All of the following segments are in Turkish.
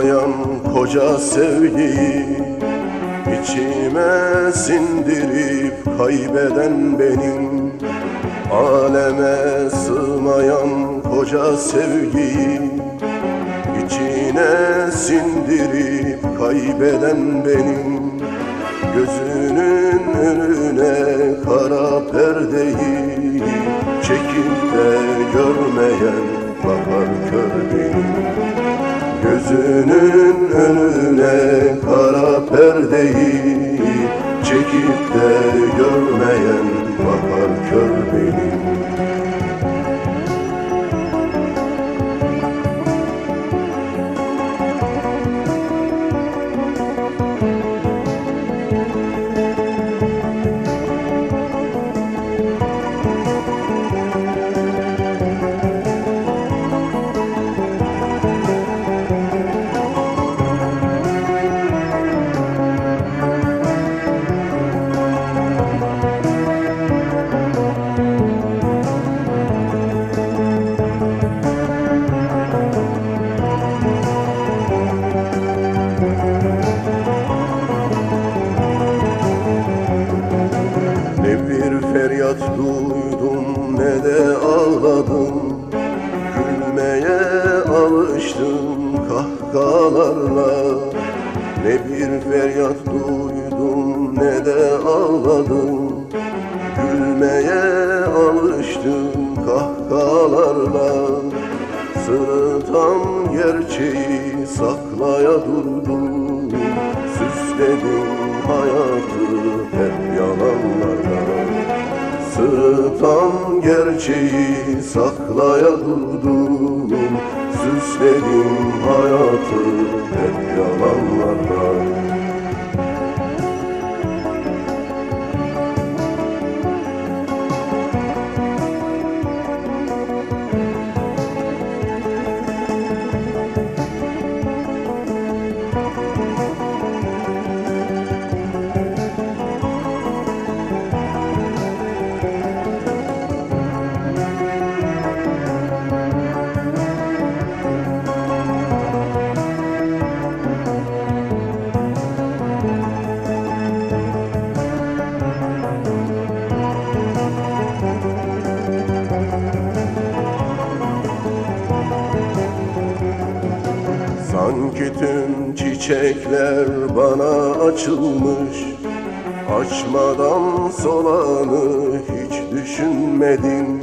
sığmayan koca sevgiyi İçime sindirip kaybeden benim Aleme sığmayan koca sevgiyi İçine sindirip kaybeden benim Gözünün önüne kara perdeyi Çekip de görmeyen bakar kör benim Gözünün önüne kara perdeyi Çekip de görmeyen bakar kör Ne bir feryat duydum ne de ağladım. Gülmeye alıştım kahkahalarla. Sırıtan gerçeği saklaya durdum. Süsledim hayatı hep yalanlarla. Sırıtan gerçeği saklaya durdum Süsledim hayatı hep yalanlarla Sanki tüm çiçekler bana açılmış Açmadan solanı hiç düşünmedin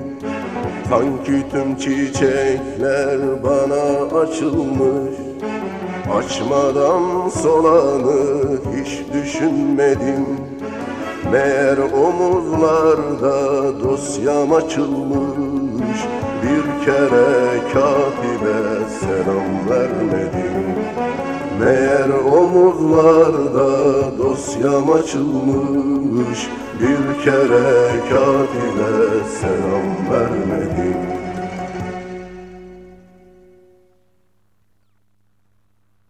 Sanki tüm çiçekler bana açılmış Açmadan solanı hiç düşünmedim. Meğer omuzlarda dosyam açılmış Bir kere katibe selam vermedim. Meğer omuzlarda dosyam açılmış Bir kere katibe selam vermedim